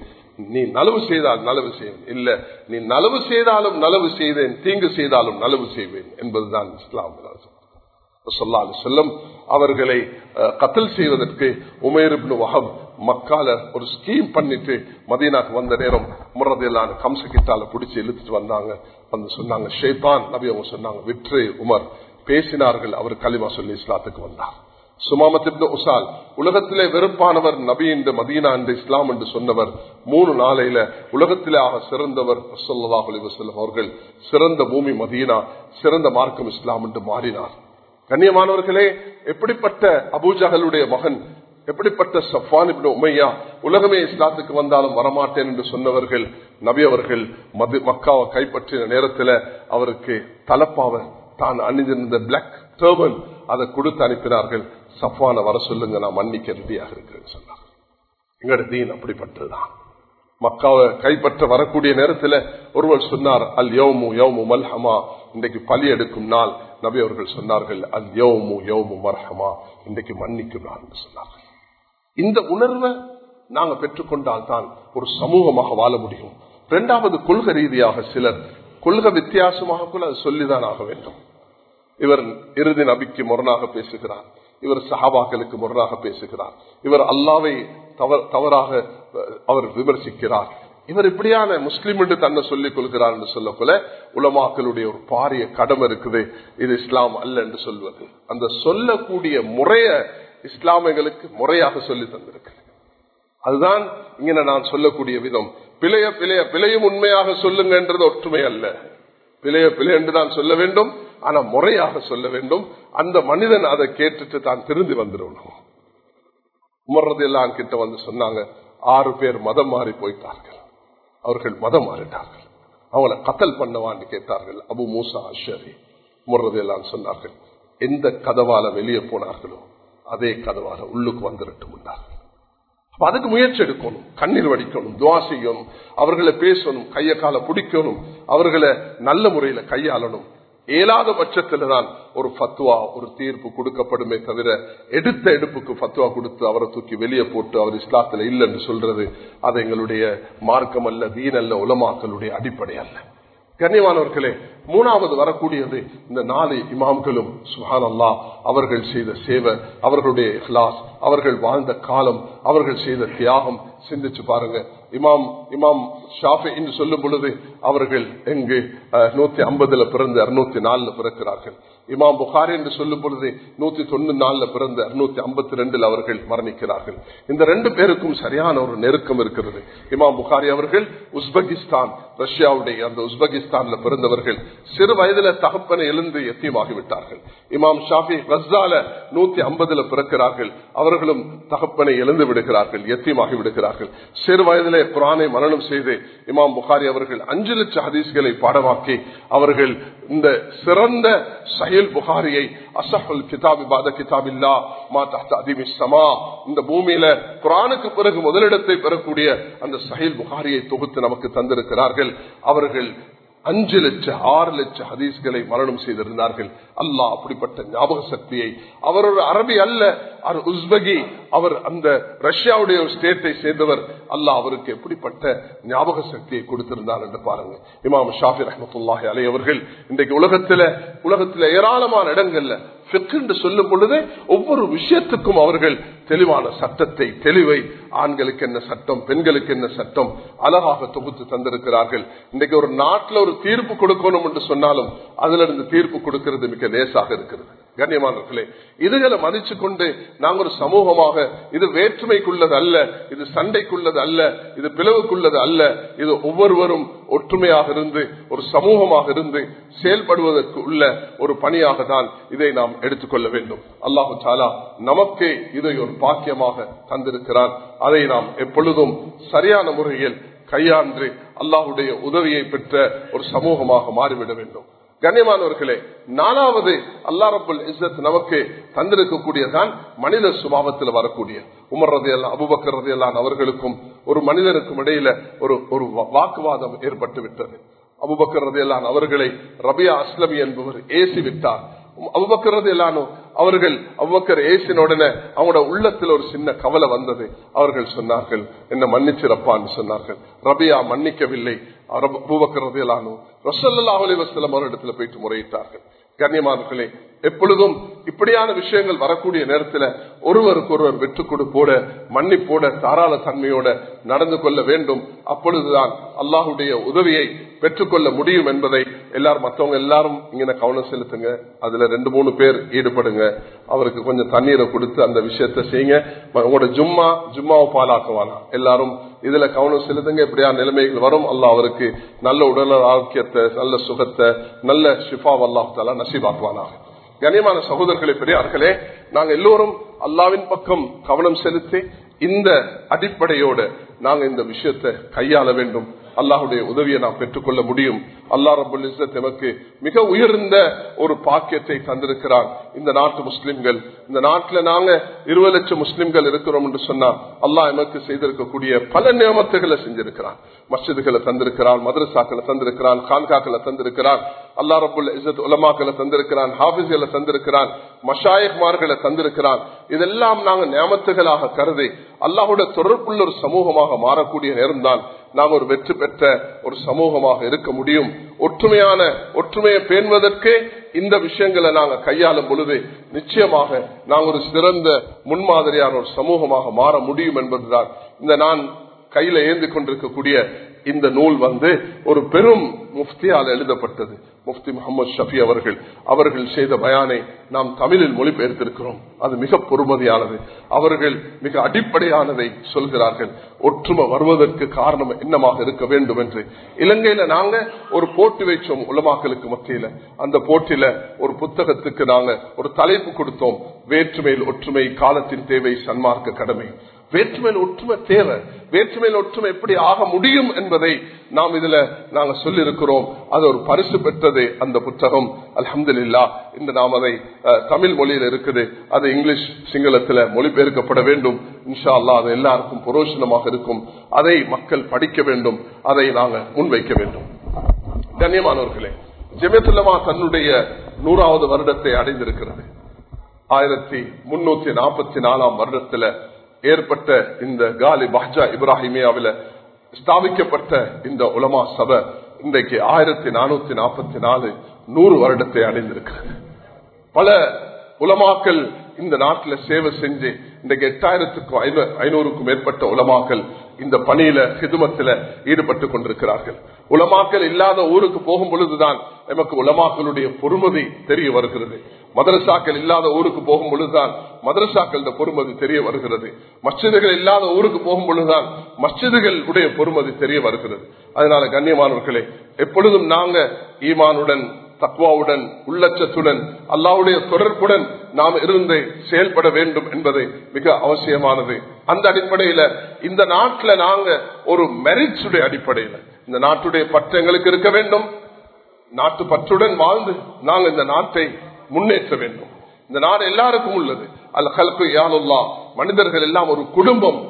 நீ நலவு செய்தால் நலவு செய்வேன். இல்ல நீ நலவு செய்தாலும் நலவு செய்தேன் தீங்கு செய்தாலும் நலவு செய்வேன் என்பதுதான் இஸ்லாம் சொல்லாது செல்லும் அவர்களை கத்தல் செய்வதற்கு உமேருப்னு வகம் மக்கால ஒரு ஸ்கீம் பண்ணிட்டு மதீனாக்கு வந்த நேரம் முறதையிலான கம்ச கிட்டால பிடிச்சி இழுத்துட்டு வந்தாங்க. வந்து சொன்னாங்க ஷேபான் நபி அவங்க சொன்னாங்க விற்று உமர். பேசினார்கள் அவர் கலிமா சொல்லி இஸ்லாத்துக்கு வந்தார். சுமாமத்தின் உசால் உலகத்திலே வெறுப்பானவர் நபி என்று மதீனா என்று இஸ்லாம் என்று சொன்னவர் மூணு நாளையில உலகத்திலே ஆக சிறந்தவர் சொல்லலாஹ் அலிவசல்லம் அவர்கள் சிறந்த பூமி மதீனா சிறந்த மார்க்கம் இஸ்லாம் என்று மாறினார். கண்ணியமானவர்களே எப்படிப்பட்ட அபூஜகளுடைய மகன் எப்படிப்பட்ட சஃபான் உமையா உலகமே இஸ்லாத்துக்கு வந்தாலும் வரமாட்டேன் என்று சொன்னவர்கள் நபி அவர்கள் மது மக்காவை கைப்பற்றின நேரத்தில் அவருக்கு தலப்பாவன் தான் அணிந்திருந்த பிளாக் டர்பன் அதை கொடுத்து அனுப்பினார்கள். சஃபான வர சொல்லுங்க நான் மன்னிக்க ரெடியாக இருக்கிறேன்னு சொன்னார். எங்களோட தீன் அப்படிப்பட்டதுதான். மக்காவை கைப்பற்ற வரக்கூடிய நேரத்தில் ஒருவர் சொன்னார் அல் யோமு யோமு மல்ஹமா. இன்றைக்கு பலி எடுக்கும் நாள். நபி அவர்கள் சொன்னார்கள் அல் யோமு யோமு மர்ஹமா. இன்றைக்கு மன்னிக்கும் நாள் என்று சொன்னார்கள். இந்த உணர்வை நாங்க பெற்றுக்கொண்டால் தான் ஒரு சமூகமாக வாழ முடியும். இரண்டாவது கொள்கை ரீதியாக சிலர் கொள்கை வித்தியாசமாக கூட அது சொல்லிதான் ஆக வேண்டும். இவர் இறுதி நபிக்கு முரணாக பேசுகிறார். இவர் சஹாபாக்களுக்கு முரணாக பேசுகிறார். இவர் அல்லாவை தவறாக அவர் விமர்சிக்கிறார். இவர் இப்படியான முஸ்லீம் என்று தன்னை சொல்லிக் கொள்கிறார் என்று சொல்ல போல உலமாக்களுடைய ஒரு பாரிய கடமை இருக்குது. இது இஸ்லாம் அல்ல என்று சொல்வது. அந்த சொல்லக்கூடிய முறைய இஸ்லாமியர்களுக்கு முறையாக சொல்லி தந்திருக்கு அதுதான் இங்க நான் சொல்லக்கூடிய விதம். பிழைய பிழைய பிழையும் உண்மையாக சொல்லுங்க என்றது ஒற்றுமை அல்ல. பிழைய பிழை என்று தான் சொல்ல வேண்டும். ஆனா முறையாக சொல்ல வேண்டும். அந்த மனிதன் அதை கேட்டுட்டு தான் திருந்தி வந்துடணும் உமர்றது எல்லாம் கிட்ட வந்து சொன்னாங்க ஆறு பேர் மதம் மாறி போயிட்டார்கள். அவர்கள் மதம் மாறிட்டார்கள். அவங்கள கத்தல் பண்ணவான்னு கேட்டார்கள். அபு மூசா அஷரி உமர்றது எல்லாம் சொன்னார்கள் எந்த கதவால வெளியே போனார்களோ அதே கதவால உள்ளுக்கு வந்துடட்டும் என்றார்கள். அப்ப அதுக்கு முயற்சி எடுக்கணும். கண்ணீர் வடிக்கணும் துவா செய்யணும். அவர்களை பேசணும் கைய கால பிடிக்கணும். அவர்களை நல்ல முறையில கையாளணும். இயலாத பட்சத்துல தான் ஒரு ஃபத்வா ஒரு தீர்ப்பு கொடுக்கப்படுமே தவிர எடுத்த எடுப்புக்கு ஃபத்வா கொடுத்து அவரை தூக்கி வெளியே போட்டு அவர் இஸ்லாத்துல இல்லைன்னு சொல்றது அது எங்களுடைய மார்க்கம் அல்ல வீணல்ல உலமாக்களுடைய அடிப்படை அல்ல. கண்ணியமானவர்களே மூணாவது வரக்கூடியது இந்த நாலு இமாம்களும் சுஹான் அல்லா அவர்கள் செய்த சேவை அவர்களுடைய இஹ்லாஸ் அவர்கள் வாழ்ந்த காலம் அவர்கள் செய்த தியாகம் சிந்திச்சு பாருங்க. இமாம் இமாம் ஷாஃபி என்று சொல்லும் பொழுது அவர்கள் எங்கு நூத்தி ஐம்பதுல பிறந்து அறுநூத்தி நாலுல பிறக்கிறார்கள். இமாம் புகாரி என்று சொல்லும் பொழுது நூத்தி தொண்ணூத்தி நாலுல பிறந்த அறுநூத்தி ஐம்பத்தி ரெண்டுல அவர்கள் மரணிக்கிறார்கள். இந்த ரெண்டு பேருக்கும் சரியான ஒரு நெருக்கம் இருக்கிறது. இமாம் புகாரி அவர்கள் உஸ்பெகிஸ்தான் ரஷ்யாவுடைய அந்த உஸ்பெகிஸ்தான்ல பிறந்தவர்கள். சிறு வயதுல தகப்பனை எழுந்து எத்தியமாகி விட்டார்கள் இமாம் ஷாஃபி ரஸ்ஸால நூத்தி ஐம்பதுல பிறக்கிறார்கள். அவர்களும் தகப்பனை எழுந்து விடுகிறார்கள் எத்தியமாகி விடுகிறார்கள். சிறு வயதிலே குரானை மரணம் செய்து இமாம் புகாரி அவர்கள் அஞ்சு லட்சம் ஹதீஸ்களை பாடமாக்கி அவர்கள் இந்த சிறந்த சஹில் புகாரியை அசஃபல் கிதாபி பாத கிதாபில்லா மா அதிமி சமா இந்த பூமியில குரானுக்கு பிறகு முதலிடத்தை பெறக்கூடிய அந்த சஹில் புகாரியை தொகுத்து நமக்கு தந்திருக்கிறார்கள். அவர்கள் அஞ்சு லட்சம் ஆறு லட்சம் ஹதீஸ்களை மரணம் செய்திருந்தார்கள். அல்லாஹ் அப்படிப்பட்ட ஞாபக சக்தியை. அவர் ஒரு அரபி அல்ல அவர் உஸ்பகி அவர் அந்த ரஷ்யாவுடைய ஒரு ஸ்டேட்டை சேர்ந்தவர். அல்லாஹ் அவருக்கு எப்படிப்பட்ட ஞாபக சக்தியை கொடுத்திருந்தார் என்று பாருங்க. இமாம் ஷாஃபி ரஹமத்துல்லாஹி அலை அவர்கள் இன்றைக்கு உலகத்துல உலகத்துல ஏராளமான இடங்கள்ல என்று சொல்லும் பொழுது ஒவ்வொரு விஷயத்துக்கும் அவர்கள் தெளிவான சட்டத்தை தெளிவை ஆண்களுக்கு என்ன சட்டம் பெண்களுக்கு என்ன சட்டம் அழகாக தொகுத்து தந்திருக்கிறார்கள். இன்றைக்கு ஒரு நாட்டில் ஒரு தீர்ப்பு கொடுக்கணும் என்று சொன்னாலும் அதுல இருந்து தீர்ப்பு கொடுக்கிறது மிக லேசாக இருக்கிறது. கண்ணியமானவர்களே இதுகளை மதிச்சு கொண்டு நாங்கள் ஒரு சமூகமாக இது வேற்றுமைக்குள்ளது அல்ல இது சண்டைக்குள்ளது அல்ல இது பிளவுக்குள்ளது அல்ல இது ஒவ்வொருவரும் ஒற்றுமையாக இருந்து ஒரு சமூகமாக இருந்து செயல்படுவதற்கு உள்ள ஒரு பணியாக தான் இதை நாம் எடுத்துக்கொள்ள வேண்டும். அல்லாஹு சாலா நமக்கு இதை ஒரு பாக்கியமாக தந்திருக்கிறார் அதை நாம் எப்பொழுதும் சரியான முறையில் கையாண்டு அல்லாஹுடைய உதவியை பெற்ற ஒரு சமூகமாக மாறிவிட வேண்டும். கண்ணியமானவர்களே நாலாவது அல்லா ரபுல் இஸ்ஸத் நமக்கு தந்திருக்கக்கூடியதான் மனித சுபாவத்தில் வரக்கூடிய. உமர் ரதி அல்லா அபுபக்கர் ரதி அல்லான் அவர்களுக்கும் ஒரு மனிதனுக்கும் இடையில ஒரு ஒரு வாக்குவாதம் ஏற்பட்டு விட்டது அபுபக்கர் ரதி அல்லான் அவர்களை ரபியா அஸ்லமி என்பவர் ஏசி விட்டார் அபுபக்கர் ரதி அல்லானோ அவர்கள் அவ்வக்கர் ஏசினோடனே அவங்களோட உள்ளத்தில் ஒரு சின்ன கவலை வந்தது. அவர்கள் சொன்னார்கள் என்ன மன்னிச்சிரப்பான்னு சொன்னார்கள். ரபியா மன்னிக்கவில்லை. அபுபக்கர் எல்லானோ ரசல்லா அலி வசலம் அவரிடத்துல போயிட்டு முறையிட்டார்கள். கண்ணியமானர்களே எப்பொழுதும் இப்படியான விஷயங்கள் வரக்கூடிய நேரத்தில் ஒருவருக்கு ஒருவர் வெற்று கொடுப்போட மன்னிப்போட தாராள தன்மையோட நடந்து கொள்ள வேண்டும். அப்பொழுதுதான் அல்லாஹுடைய உதவியை பெற்றுக்கொள்ள முடியும் என்பதை எல்லாரும் மற்றவங்க எல்லாரும் இங்க கவனம் செலுத்துங்க. அதுல ரெண்டு மூணு பேர் ஈடுபடுங்க. அவருக்கு கொஞ்சம் தண்ணீரை கொடுத்து அந்த விஷயத்த செய்யுங்க. உங்களோட ஜும்மா ஜும்மாவை பாலாக்குவானா எல்லாரும் இதுல கவனம் செலுத்துங்க. இப்படியா நிலைமைகள் வரும். அல்ல அவருக்கு நல்ல உடல் ஆரோக்கியத்தை நல்ல சுகத்தை நல்ல ஷிஃபா அல்லாஹால நசீபாக்குவானாக கனியமான சகோதரர்களை பெரியார்களே நாங்க எல்லோரும் அல்லாவின் பக்கம் கவனம் செலுத்தி இந்த அடிப்படையோட நாங்க இந்த விஷயத்தை கையாள வேண்டும். அல்லாஹுடைய உதவியை நாம் பெற்றுக்கொள்ள முடியும். அல்லா ரபுல் இஸ்ஸத் எமக்கு மிக உயர்ந்த ஒரு பாக்கியத்தை தந்திருக்கிறார். இந்த நாட்டு முஸ்லிம்கள் இந்த நாட்டில் நாங்க இருபது லட்சம் முஸ்லிம்கள் இருக்கிறோம் என்று சொன்னா அல்லாஹ் எமக்கு செய்திருக்கக்கூடிய பல நியமத்துகளை செஞ்சிருக்கிறான். மஸ்ஜிதுகளை தந்திருக்கிறான் மதரசாக்களை தந்திருக்கிறான் கான்காக்களை தந்திருக்கிறான் அல்லா ரபுல் இஸ்ஸத் உலமாக்களை தந்திருக்கிறான் ஹாபிஸ்களை தந்திருக்கிறான் மஷாயக்மார்களை தந்திருக்கிறான். இதெல்லாம் நாங்க நியமத்துகளாக கருதி அல்லாஹோட தொடர்புள்ள ஒரு சமூகமாக மாறக்கூடிய நேரம்தான் நாம் ஒரு வெற்றி பெற்ற ஒரு சமூகமாக இருக்க முடியும். ஒற்றுமையான ஒற்றுமையை பேணுவதற்கே இந்த விஷயங்களை நாங்க கையாளும் பொழுது நிச்சயமாக நாங்கள் ஒரு சிறந்த முன்மாதிரியான ஒரு சமூகமாக மாற முடியும் என்பதுதான். இந்த நான் கையில ஏந்தி கொண்டிருக்கக்கூடிய இந்த நூல் வந்து ஒரு பெரும் முஃப்தியால் எழுதப்பட்டது. முஃப்தி முகமது ஷபி அவர்கள். அவர்கள் செய்த பயானை நாம் தமிழில் மொழிபெயர்த்திருக்கிறோம். அது மிக பொறுமதியானது. அவர்கள் மிக அடிப்படையானதை சொல்கிறார்கள். ஒற்றுமை வருவதற்கு காரணம் என்னமாக இருக்க வேண்டும் என்று இலங்கையில நாங்க ஒரு போட்டி வைச்சோம் உலமாக்களுக்கு மத்தியில. அந்த போட்டியில ஒரு புத்தகத்துக்கு நாங்க ஒரு தலைப்பு கொடுத்தோம். வேற்றுமையில் ஒற்றுமை காலத்தின் தேவை சன்மார்க்க கடமை. வேற்றுமையில் ஒற்றுமை தேவை. வேற்றுமையில் ஒற்றுமை எப்படி ஆக முடியும் என்பதை நாம் இதுல நாங்க சொல்லியிருக்கிறோம். அது ஒரு பரிசு பெற்றது அந்த புத்தகம். அலமதுல்லா இந்த நாம் அதை அஹ், தமிழ் மொழியில் இருக்குது. அது இங்கிலீஷ் சிங்களத்தில் மொழிபெயர்க்கப்பட வேண்டும். இன்ஷா அல்லா அது எல்லாருக்கும் புரோஷனமாக இருக்கும். அதை மக்கள் படிக்க வேண்டும். அதை நாங்க முன்வைக்க வேண்டும். கண்ணியமானவர்களே ஜெமியத்துல்லமா தன்னுடைய நூறாவது வருடத்தை அடைந்திருக்கிறது. ஆயிரத்தி முன்னூத்தி நாற்பத்தி நாலாம் வருடத்துல ஏற்பட்ட இந்த காலி பஹ்ஜா இப்ராஹிமியாவில ஸ்தாபிக்கப்பட்ட இந்த உலமா சபை இன்றைக்கு ஆயிரத்தி நானூத்தி நாற்பத்தி நாலு நூறு வருடத்தை அடைந்திருக்கிறது. பல உலமாக்கள் இந்த நாட்டில் சேவை செஞ்சு இன்றைக்கு எட்டாயிரத்துக்கும் ஐநூறுக்கும் மேற்பட்ட உலமாக்கள் இந்த பணியில சிதுமத்தில் ஈடுபட்டு கொண்டிருக்கிறார்கள். உலமாக்கள் இல்லாத ஊருக்கு போகும் பொழுதுதான் நமக்கு உலமாக்களுடைய பொறுமதி தெரிய வருகிறது. மதரசாக்கள் இல்லாத ஊருக்கு போகும் பொழுதுதான் மதரசாக்கள் பொறுமதி தெரிய வருகிறது. மஸ்ஜிதுகள் இல்லாத ஊருக்கு போகும் பொழுதுதான் மஸ்ஜிதுகள் உடைய பொறுமதி தெரிய வருகிறது. அதனால கண்ணியமானவர்களே எப்பொழுதும் நாங்க ஈமானுடன் தத்வாவுடன் உள்ளச்சத்துடன் அல்லாவுடைய தொடர்புடன் நாம் இருந்து செயல்பட வேண்டும் என்பது மிக அவசியமானது. அந்த அடிப்படையில இந்த நாட்டில் நாங்க ஒரு மெரிட்ஸ் உடைய அடிப்படையில இந்த நாட்டுடைய பற்றங்களுக்கு இருக்க வேண்டும். நாட்டு பற்றுடன் வாழ்ந்து நாங்கள் இந்த நாட்டை முன்னேற்ற வேண்டும். இந்த நாடு எல்லாருக்கும் உள்ளது. அல் கல்பு யானுல்லா மனிதர்கள் எல்லாம் ஒரு குடும்பம்.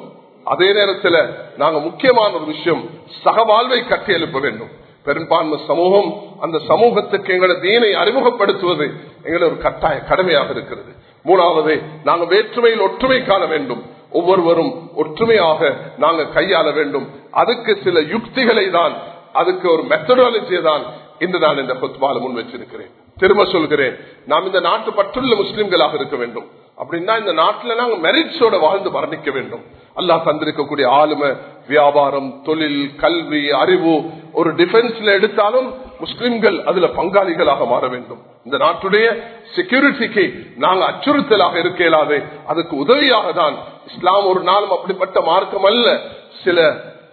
அதே நேரத்தில் நாங்க முக்கியமான ஒரு விஷயம் சகவாழ்வை கட்டி எழுப்ப வேண்டும். பெரும்பான்மை சமூகம் அந்த சமூகத்துக்கு எங்களை தீனை அறிமுகப்படுத்துவது எங்களை ஒரு கட்டாய கடமையாக இருக்கிறது. மூணாவது நாங்கள் வேற்றுமையில் ஒற்றுமை காண வேண்டும். ஒவ்வொருவரும் ஒற்றுமையாக நாங்கள் கையாள வேண்டும். அதுக்கு சில யுக்திகளை தான் அதுக்கு ஒரு மெத்தடாலஜியை தான் இன்று நான் இந்த கொத்வால முன் வச்சிருக்கிறேன். திரும்ப சொல்கிறேன் நாம் இந்த நாட்டு பற்றுள்ள முஸ்லிம்களாக இருக்க வேண்டும். அப்படின்னா இந்த நாட்டில் நாங்கள் மெரிட்ஸோட வாழ்ந்து வர்ணிக்க வேண்டும். அல்லாஹ் தந்திருக்கக்கூடிய ஆளுமை வியாபாரம் தொழில் கல்வி அறிவு ஒரு டிஃபென்ஸ்ல எடுத்தாலும் முஸ்லிம்கள் அதுல பங்காளிகளாக மாற வேண்டும். இந்த நாட்டுடைய செக்யூரிட்டிக்கு நாங்கள் அச்சுறுத்தலாக இருக்க இயலாது அதுக்கு உதவியாக தான் இஸ்லாம் ஒரு நாளும் அப்படிப்பட்ட மார்க்கம் அல்ல. சில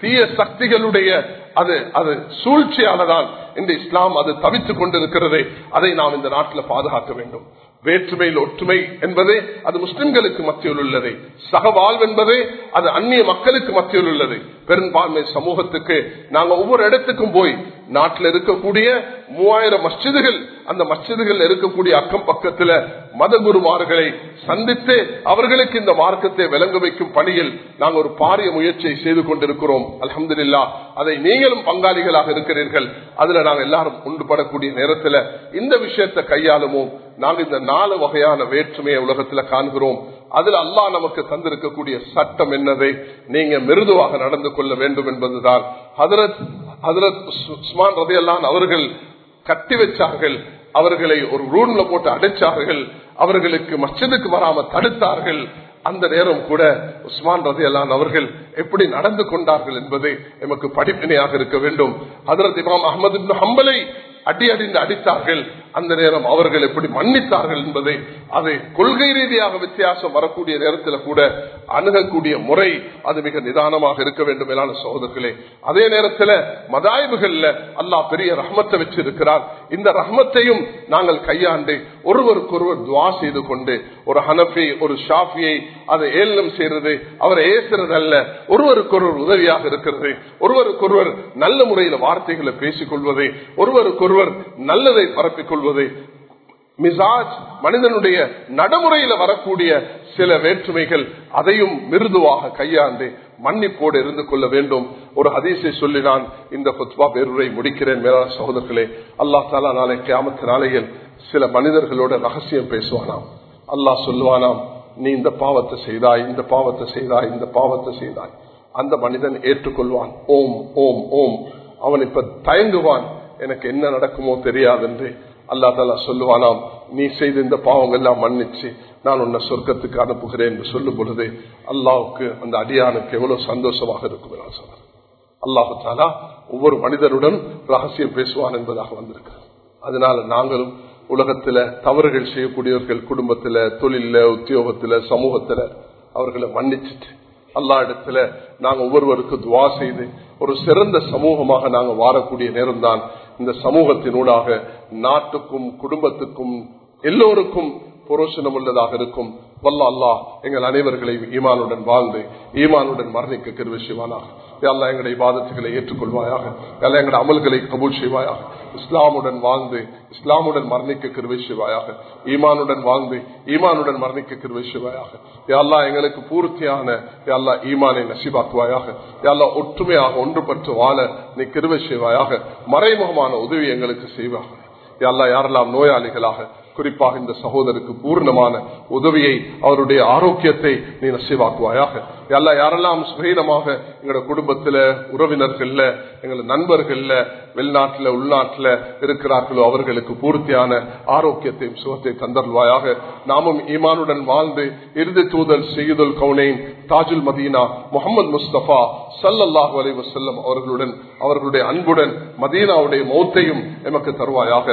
தீய சக்திகளுடைய அது அது சூழ்ச்சியானதால் இந்த இஸ்லாம் அது தவித்துக் கொண்டிருக்கிறது அதை நாம் இந்த நாட்டில் பாதுகாக்க வேண்டும். வேற்றுமையில் ஒற்றுமை என்பது அது முஸ்லிம்களுக்கு மத்தியில் உள்ளது சகவாழ்வு என்பது அது அந்நிய மக்களுக்கு மத்தியில் உள்ளது. பெரும்பான்மை சமூகத்துக்கு நாங்க ஒவ்வொரு இடத்துக்கும் போய் நாட்டில் இருக்கக்கூடிய மூவாயிரம் மஸ்ஜிதுகள் அந்த மஸ்ஜிதுகள் இருக்கக்கூடிய அக்கம் பக்கத்துல மத குருமார்களை சந்தித்து அவர்களுக்கு இந்த மார்க்கத்தை விளங்க வைக்கும் பணியில் நாங்கள் ஒரு பாரிய முயற்சியை செய்து கொண்டிருக்கிறோம். அலமதுல்லா அதை நீங்களும் பங்காளிகளாக இருக்கிறீர்கள். அதுல நாங்கள் எல்லாரும் உண்டுபடக்கூடிய நேரத்தில் இந்த விஷயத்தை கையாளுமோ நாங்கள் இந்த நாலு வகையான வேற்றுமையை உலகத்துல காண்கிறோம். அதில் அல்லாஹ் நமக்கு தந்திருக்கக்கூடிய சட்டம் என்னதை? நீங்க மிருதுவாக நடந்து கொள்ள வேண்டும் என்பதுதான். ஹதரத் ஹதரத் உஸ்மான் ரதையல்லான் அவர்கள் கட்டி வச்சார்கள். அவர்களை ஒரு ரூம்ல போட்டு அடைச்சார்கள். அவர்களுக்கு மச்சதுக்கு வராம தடுத்தார்கள். அந்த நேரம் கூட உஸ்மான் ரதையல்லான் அவர்கள் எப்படி நடந்து கொண்டார்கள் என்பதை எமக்கு படிப்பினையாக இருக்க வேண்டும். ஹதரத் இமாம் அகமது ஹம்பலை அடி அடிந்து அடித்தார்கள். அந்த நேரம் அவர்கள் எப்படி மன்னித்தார்கள் என்பதை அதை கொள்கை ரீதியாக வித்தியாசம் வரக்கூடிய நேரத்தில் கூட அணுகக்கூடிய முறை அது மிக நிதானமாக இருக்க வேண்டும் மேலான சகோதரர்களே அதே நேரத்தில் மதாய்வுகள்ல அல்லா பெரிய ரஹமத்தை வச்சிருக்கிறார். இந்த ரஹமத்தையும் நாங்கள் கையாண்டு ஒருவருக்கொருவர் துவா செய்து கொண்டு ஒரு ஹனஃபி ஒரு ஷாஃபியை அதை ஏலம் செய்யறது அவரை ஏசுறது அல்ல ஒருவருக்கொருவர் உதவியாக இருக்கிறது ஒருவருக்கொருவர் நல்ல முறையில் வார்த்தைகளை பேசிக் கொள்வது ஒருவருக்கொருவர் நல்லதை பரப்பிக் சொல்வது மிசாஜ் மனிதனுடைய நடைமுறையில வரக்கூடிய சில வேற்றுமைகள் அதையும் மிருதுவாக கையாண்டு மன்னிப்போடு இருந்து கொள்ள வேண்டும். ஒரு ஹதீஸை சொல்லி நான் இந்த குத்பா பேருரை முடிக்கிறேன். மேலான சகோதரர்களே அல்லா தாலா நாளை கிராமத்து நாளையில் சில மனிதர்களோட ரகசியம் பேசுவானாம். அல்லாஹ் சொல்லுவானாம் நீ இந்த பாவத்தை செய்தாய் இந்த பாவத்தை செய்தாய் இந்த பாவத்தை செய்தாய். அந்த மனிதன் ஏற்றுக்கொள்வான் ஓம் ஓம் ஓம். அவன் இப்ப தயங்குவான் எனக்கு என்ன நடக்குமோ தெரியாது என்று அல்லா தாலா சொல்லுவானாம் நீ செய்த இந்த பாவங்கள் எல்லாம் மன்னிச்சு நான் உன்னை சொர்க்கத்துக்கு அனுப்புகிறேன் என்று சொல்லும் பொழுது அல்லாவுக்கு அந்த அடியானுக்கு எவ்வளவு சந்தோஷமாக இருக்கும் நான் அல்லாஹு தாலா ஒவ்வொரு மனிதனுடன் ரகசியம் பேசுவான் என்பதாக வந்திருக்கிறது. அதனால நாங்களும் உலகத்துல தவறுகள் செய்யக்கூடியவர்கள் குடும்பத்துல தொழில உத்தியோகத்துல சமூகத்துல அவர்களை மன்னிச்சுட்டு அல்லா இடத்துல நாங்க ஒவ்வொருவருக்கு துவா செய்து ஒரு சிறந்த சமூகமாக நாங்க வாரக்கூடிய நேரம் தான் இந்த சமூகத்தினூடாக நாட்டுக்கும் குடும்பத்துக்கும் எல்லோருக்கும் புரோசனம் உள்ளதாக இருக்கும். வல்ல அல்லா எங்கள் அனைவர்களையும் ஈமானுடன் வாழ்ந்து ஈமானுடன் மரணிக்க கருவி செய்வானாக. எல்லா எங்களுடைய பாதத்துகளை ஏற்றுக்கொள்வாயாக? எல்லாம் எங்களுடைய அமல்களை கபூல் செய்வாயாக? இஸ்லாமுடன் வாழ்ந்து இஸ்லாமுடன் மரணிக்க கிருவை செய்வாயாக? ஈமானுடன் வாழ்ந்து ஈமானுடன் மரணிக்க கிருவை செய்வாயாக? எல்லா எங்களுக்கு பூர்த்தியான எல்லா ஈமானை நசிபாக்குவாயாக? எல்லாம் ஒற்றுமையாக ஒன்றுபட்டு வாழ நீ கிருவை செய்வாயாக? மறைமுகமான உதவி எங்களுக்கு செய்வாக. எல்லாம் யாரெல்லாம் நோயாளிகளாக குறிப்பாக இந்த சகோதரருக்கு பூர்ணமான உதவியை அவருடைய ஆரோக்கியத்தை நீ நசிவாக்குவாயாக. எல்லா யாரெல்லாம் சுகீனமாக எங்களோட குடும்பத்துல உறவினர்கள்ல எங்களோட நண்பர்கள்ல வெளிநாட்டுல உள்நாட்டுல இருக்கிறார்களோ அவர்களுக்கு பூர்த்தியான ஆரோக்கியத்தையும் சுகத்தை தந்தருவாயாக நாமும் ஈமானுடன் வாழ்ந்து இறுதி தூதல் செய்யுதல் கவுனைன் தாஜுல் மதீனா முகமது முஸ்தபா சல்லல்லாஹு அலை வசல்லம் அவர்களுடன் அவர்களுடைய அன்புடன் மதீனாவுடைய மௌத்தையும் எமக்கு தருவாயாக.